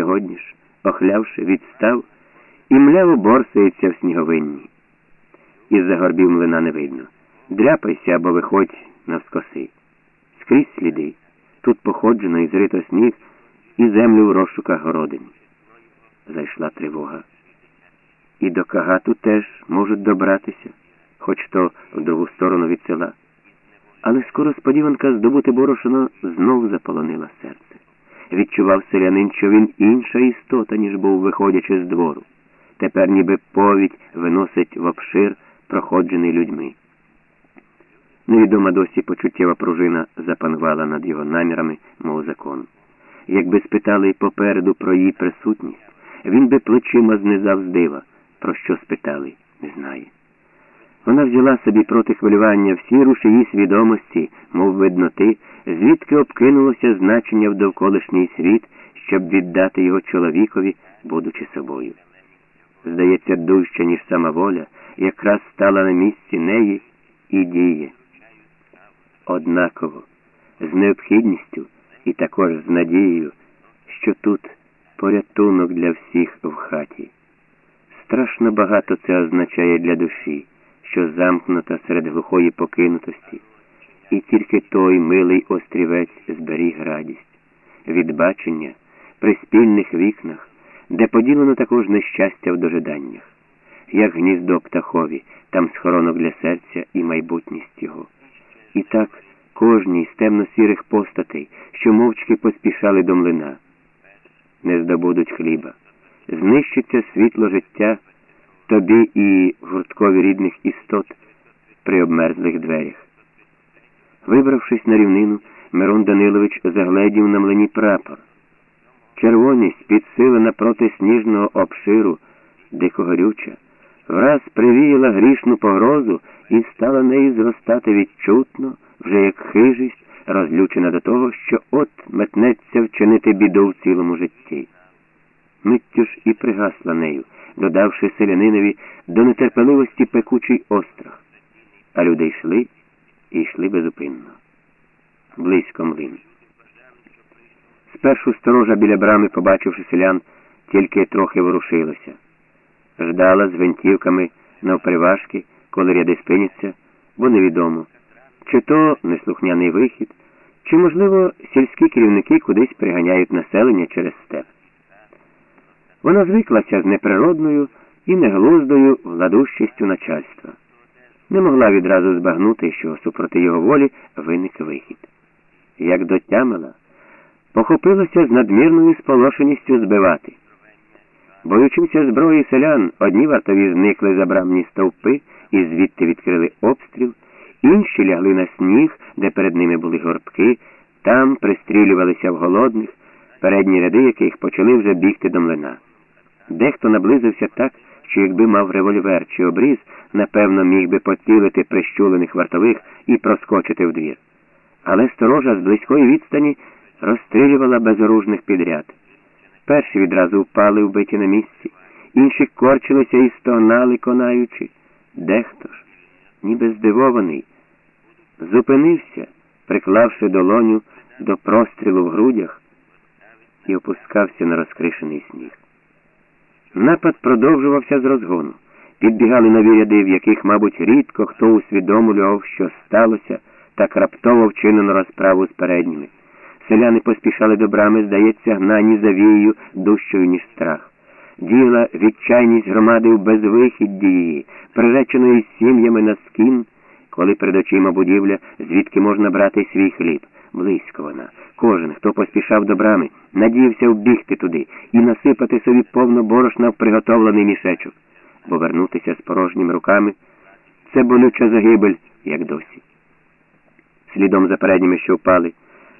сьогодні ж, охлявши, відстав і мляво борсається в сніговинні. Із-за горбів млина не видно. Дряпайся або виходь навскоси. Скрізь сліди. Тут походжено і зрито сніг і землю в розшуках городині. Зайшла тривога. І до кагату теж можуть добратися, хоч то в другу сторону від села. Але скоро сподіванка здобути борошно знов заполонила серце. Відчував селянин, що він інша істота, ніж був, виходячи з двору. Тепер ніби повідь виносить в обшир, проходжений людьми. Невідома досі почуттєва пружина запанувала над його намірами, мов закон. Якби спитали попереду про її присутність, він би плечима знизав з дива. Про що спитали, не знає. Вона взяла собі проти хвилювання всі рушії свідомості, мов видноти, звідки обкинулося значення в довколишній світ, щоб віддати його чоловікові, будучи собою. Здається, дужче, ніж сама воля, якраз стала на місці неї і діє. Однаково, з необхідністю і також з надією, що тут порятунок для всіх в хаті. Страшно багато це означає для душі, що замкнута серед глухої покинутості, і тільки той милий острівець зберіг радість, від бачення при спільних вікнах, де поділено також нещастя в дожиданнях, як гніздо птахові, там схоронок для серця і майбутність його. І так кожній з темно-сірих постатей, що мовчки поспішали до млина, не здобудуть хліба знищиться світло життя тобі і гурткові рідних істот при обмерзлих дверях. Вибравшись на рівнину, Мирон Данилович загледів на млині прапор. Червоність підсилена проти сніжного обширу, дикогорюча, враз привіяла грішну погрозу і стала нею зростати відчутно, вже як хижість, розлючена до того, що от метнеться вчинити біду в цілому житті миттю ж і пригасла нею, додавши селянинові до нетерпеливості пекучий острах. А люди йшли і йшли безупинно. Близько млин. Спершу сторожа біля брами, побачивши селян, тільки трохи ворушилася. Ждала з гвинтівками навприважки, коли ряди спиняться, бо невідомо, чи то неслухняний вихід, чи, можливо, сільські керівники кудись приганяють населення через степ. Вона звиклася з неприродною і неглуздою владущістю начальства. Не могла відразу збагнути, що супроти його волі виник вихід. Як дотямила, похопилася з надмірною сполошеністю збивати. Боючися зброї селян, одні вартові зникли за брамні стовпи і звідти відкрили обстріл, інші лягли на сніг, де перед ними були горбки, там пристрілювалися в голодних, передні ряди яких почали вже бігти до млина. Дехто наблизився так, що якби мав револьвер чи обріз, напевно, міг би поцілити прищулених вартових і проскочити в двір. Але сторожа з близької відстані розстрілювала безоружних підряд. Перші відразу впали вбиті на місці, інші корчилися і стогнали, конаючи. Дехто ж, ніби здивований, зупинився, приклавши долоню до прострілу в грудях і опускався на розкришений сніг. Напад продовжувався з розгону. Підбігали нові ряди, в яких, мабуть, рідко хто усвідомлював, що сталося, так раптово вчинено розправу з передніми. Селяни поспішали до брами, здається, гнані завією дужчою, ніж страх. Діла відчайність громади в безвихідді її, приреченої сім'ями на скін, коли перед очима будівля, звідки можна брати свій хліб. Близько вона. Кожен, хто поспішав до брами, надіявся вбігти туди і насипати собі повно борошна в приготовлений мішечок, бо вернутися з порожніми руками це болюча загибель, як досі. Слідом за передніми, що впали,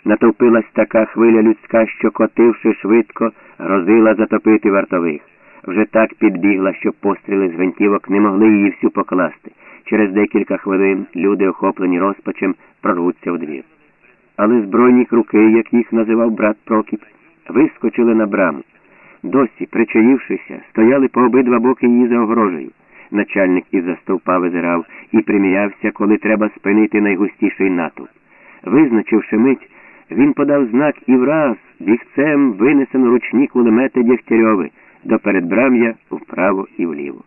натовпилась така хвиля людська, що, котивши швидко, грозила затопити вартових. Вже так підбігла, що постріли з гвинтівок не могли її всю покласти. Через декілька хвилин люди, охоплені розпачем, прорвуться в двір але збройні круки, як їх називав брат Прокіп, вискочили на браму. Досі, причаївшися, стояли по обидва боки її за огрожею. Начальник із-за стовпа визирав і примірявся, коли треба спинити найгустіший натовп. Визначивши мить, Він подав знак і враз бігцем винесено ручні кулемети Дєгтярьови до передбрам'я вправо і вліво.